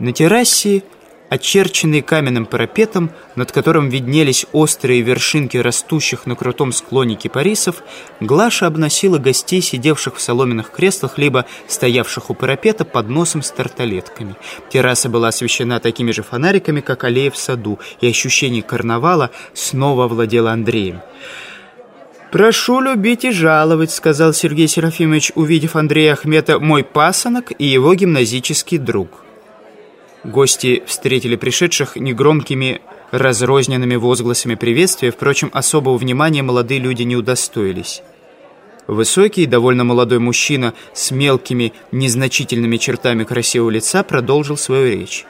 На террасе, очерченный каменным парапетом, над которым виднелись острые вершинки растущих на крутом склоне кипарисов, Глаша обносила гостей, сидевших в соломенных креслах, либо стоявших у парапета под носом с тарталетками. Терраса была освещена такими же фонариками, как аллея в саду, и ощущение карнавала снова овладело Андреем. «Прошу любить и жаловать», — сказал Сергей Серафимович, увидев Андрея Ахмета, «мой пасынок и его гимназический друг». Гости встретили пришедших негромкими разрозненными возгласами приветствия, впрочем, особого внимания молодые люди не удостоились. Высокий, довольно молодой мужчина с мелкими, незначительными чертами красивого лица продолжил свою речь.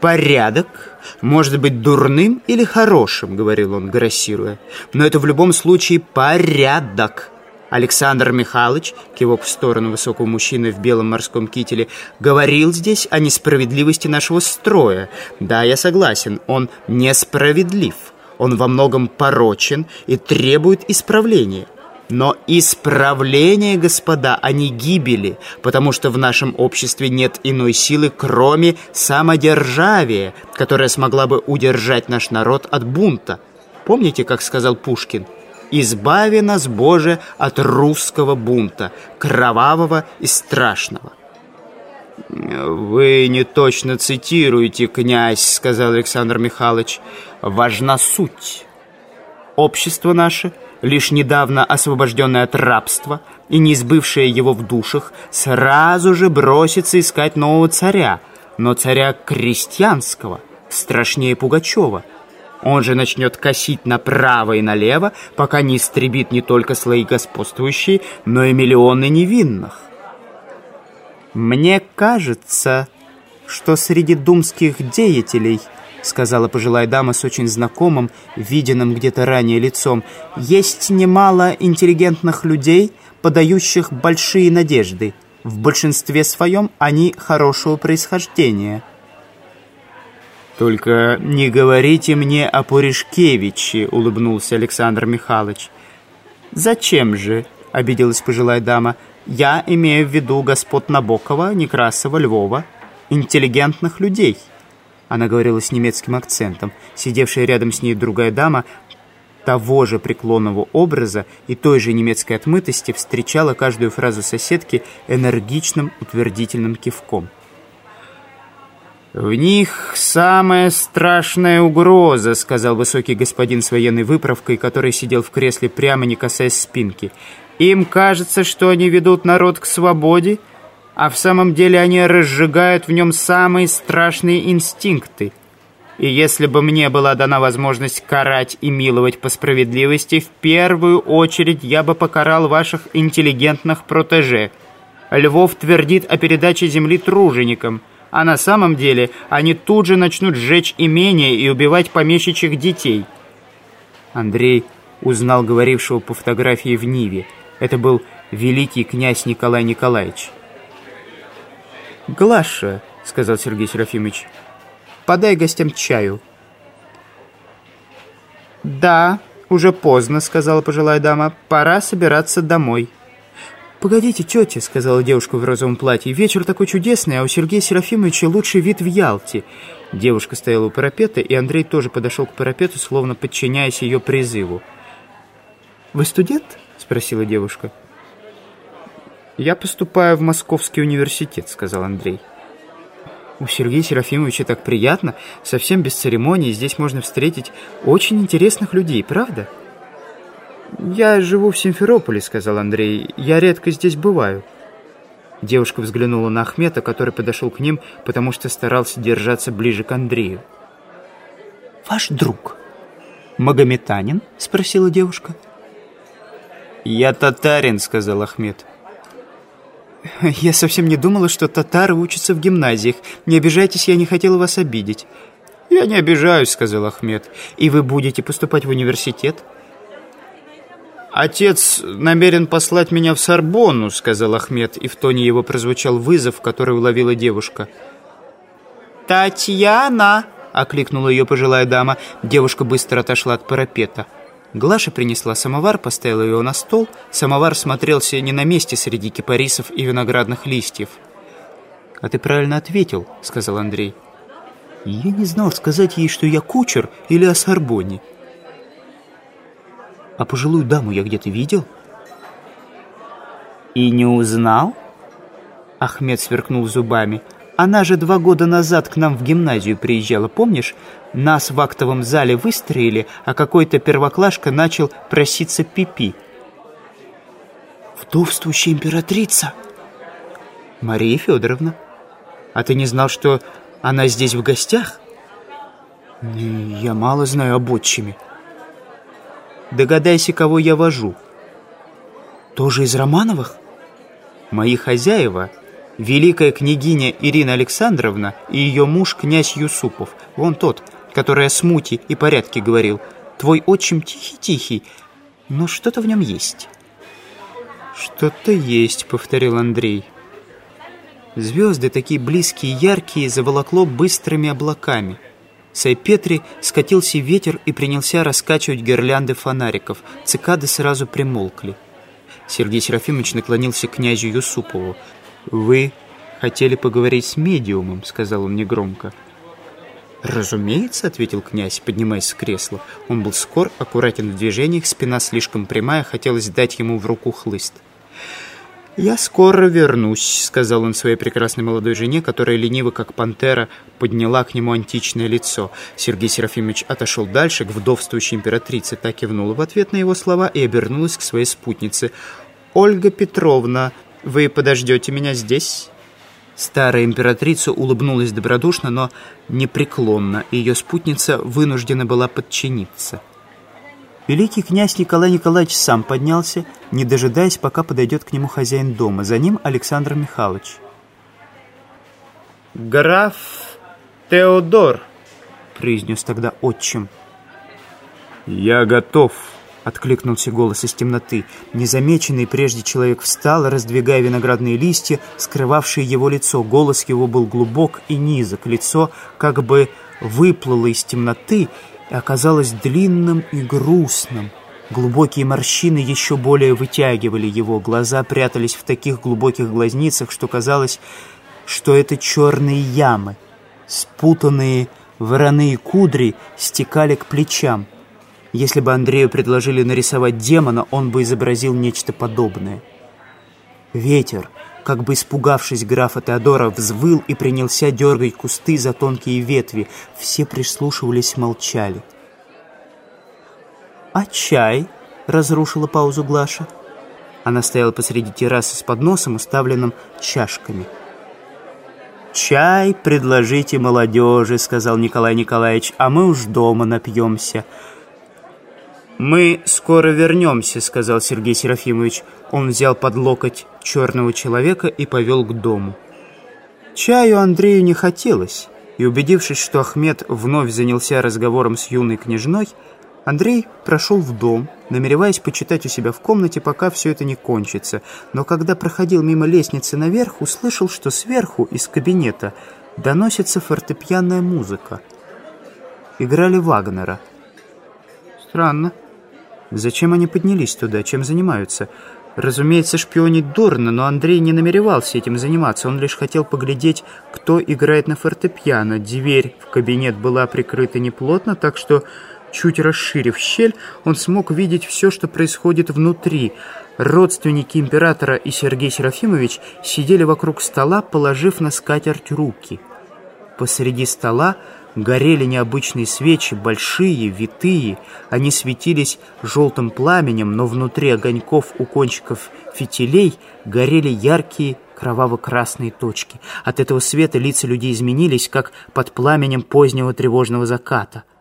«Порядок может быть дурным или хорошим», — говорил он, грассируя. «Но это в любом случае порядок». Александр Михайлович, кивок в сторону высокого мужчины в белом морском кителе, говорил здесь о несправедливости нашего строя. Да, я согласен, он несправедлив. Он во многом порочен и требует исправления. Но исправление, господа, а не гибели, потому что в нашем обществе нет иной силы, кроме самодержавия, которая смогла бы удержать наш народ от бунта. Помните, как сказал Пушкин? «Избави нас, Боже, от русского бунта, кровавого и страшного». «Вы не точно цитируете, князь», — сказал Александр Михайлович. «Важна суть. Общество наше, лишь недавно освобожденное от рабства и не избывшее его в душах, сразу же бросится искать нового царя, но царя крестьянского, страшнее Пугачева». Он же начнет косить направо и налево, пока не истребит не только слои господствующие, но и миллионы невинных. «Мне кажется, что среди думских деятелей, — сказала пожилая дама с очень знакомым, виденным где-то ранее лицом, — есть немало интеллигентных людей, подающих большие надежды. В большинстве своем они хорошего происхождения». «Только не говорите мне о Пуришкевиче», — улыбнулся Александр Михайлович. «Зачем же?» — обиделась пожилая дама. «Я имею в виду господ Набокова, Некрасова, Львова, интеллигентных людей». Она говорила с немецким акцентом. Сидевшая рядом с ней другая дама того же преклонного образа и той же немецкой отмытости встречала каждую фразу соседки энергичным утвердительным кивком. «В них самая страшная угроза», — сказал высокий господин с военной выправкой, который сидел в кресле прямо не касаясь спинки. «Им кажется, что они ведут народ к свободе, а в самом деле они разжигают в нем самые страшные инстинкты. И если бы мне была дана возможность карать и миловать по справедливости, в первую очередь я бы покарал ваших интеллигентных протеже. Львов твердит о передаче земли труженикам» а на самом деле они тут же начнут сжечь имение и убивать помещичьих детей. Андрей узнал говорившего по фотографии в Ниве. Это был великий князь Николай Николаевич. «Глаша», — сказал Сергей Серафимович, — «подай гостям чаю». «Да, уже поздно», — сказала пожилая дама, — «пора собираться домой». «Погодите, тетя», — сказала девушка в розовом платье, «вечер такой чудесный, а у Сергея Серафимовича лучший вид в Ялте». Девушка стояла у парапета, и Андрей тоже подошел к парапету, словно подчиняясь ее призыву. «Вы студент?» — спросила девушка. «Я поступаю в Московский университет», — сказал Андрей. «У Сергея Серафимовича так приятно, совсем без церемоний, здесь можно встретить очень интересных людей, правда?» «Я живу в Симферополе», — сказал Андрей. «Я редко здесь бываю». Девушка взглянула на Ахмета, который подошел к ним, потому что старался держаться ближе к Андрею. «Ваш друг магометанин?» — спросила девушка. «Я татарин», — сказал Ахмед. «Я совсем не думала, что татары учатся в гимназиях. Не обижайтесь, я не хотела вас обидеть». «Я не обижаюсь», — сказал Ахмед. «И вы будете поступать в университет?» «Отец намерен послать меня в Сорбонну», — сказал Ахмед, и в тоне его прозвучал вызов, который уловила девушка. «Татьяна!» — окликнула ее пожилая дама. Девушка быстро отошла от парапета. Глаша принесла самовар, поставила его на стол. Самовар смотрелся не на месте среди кипарисов и виноградных листьев. «А ты правильно ответил», — сказал Андрей. «Я не знал, сказать ей, что я кучер или о Сорбоне». «А пожилую даму я где-то видел?» «И не узнал?» Ахмед сверкнул зубами. «Она же два года назад к нам в гимназию приезжала, помнишь? Нас в актовом зале выстроили, а какой-то первоклашка начал проситься пипи». -пи. «Вдовствующая императрица?» «Мария Федоровна. А ты не знал, что она здесь в гостях?» «Я мало знаю об отчиме». «Догадайся, кого я вожу». «Тоже из Романовых?» «Мои хозяева — великая княгиня Ирина Александровна и ее муж князь Юсупов, вон тот, который о смуте и порядке говорил. Твой отчим тихий-тихий, но что-то в нем есть». «Что-то есть», — повторил Андрей. Звезды, такие близкие и яркие, заволокло быстрыми облаками. С Айпетри скатился ветер и принялся раскачивать гирлянды фонариков. Цикады сразу примолкли. Сергей Серафимович наклонился к князю Юсупову. «Вы хотели поговорить с медиумом», — сказал он негромко. «Разумеется», — ответил князь, поднимаясь с кресла. Он был скор, аккуратен в движениях, спина слишком прямая, хотелось дать ему в руку хлыст. «Я скоро вернусь», — сказал он своей прекрасной молодой жене, которая лениво, как пантера, подняла к нему античное лицо. Сергей Серафимович отошел дальше, к вдовствующей императрице, так кивнула в ответ на его слова и обернулась к своей спутнице. «Ольга Петровна, вы подождете меня здесь?» Старая императрица улыбнулась добродушно, но непреклонно, и ее спутница вынуждена была подчиниться. Великий князь Николай Николаевич сам поднялся, не дожидаясь, пока подойдет к нему хозяин дома. За ним Александр Михайлович. «Граф Теодор», — произнес тогда отчим. «Я готов», — откликнулся голос из темноты. Незамеченный прежде человек встал, раздвигая виноградные листья, скрывавшие его лицо. Голос его был глубок и низок. Лицо как бы выплыло из темноты, и оказалось длинным и грустным. Глубокие морщины еще более вытягивали его, глаза прятались в таких глубоких глазницах, что казалось, что это черные ямы. Спутанные вороные кудри стекали к плечам. Если бы Андрею предложили нарисовать демона, он бы изобразил нечто подобное. Ветер, как бы испугавшись графа Теодора, взвыл и принялся дергать кусты за тонкие ветви. Все прислушивались, молчали. «А чай?» — разрушила паузу Глаша. Она стояла посреди террасы с подносом, уставленным чашками. «Чай предложите молодежи», — сказал Николай Николаевич, «а мы уж дома напьемся». «Мы скоро вернемся», — сказал Сергей Серафимович. Он взял под локоть черного человека и повел к дому. Чаю Андрею не хотелось, и, убедившись, что Ахмед вновь занялся разговором с юной княжной, Андрей прошел в дом, намереваясь почитать у себя в комнате, пока все это не кончится. Но когда проходил мимо лестницы наверх, услышал, что сверху, из кабинета, доносится фортепианная музыка. Играли Вагнера. Странно. Зачем они поднялись туда? Чем занимаются? Разумеется, шпионить дурно, но Андрей не намеревался этим заниматься. Он лишь хотел поглядеть, кто играет на фортепиано. Дверь в кабинет была прикрыта неплотно, так что, чуть расширив щель, он смог видеть все, что происходит внутри. Родственники императора и Сергей Серафимович сидели вокруг стола, положив на скатерть руки. Посреди стола горели необычные свечи, большие, витые. Они светились желтым пламенем, но внутри огоньков у кончиков фитилей горели яркие кроваво-красные точки. От этого света лица людей изменились, как под пламенем позднего тревожного заката —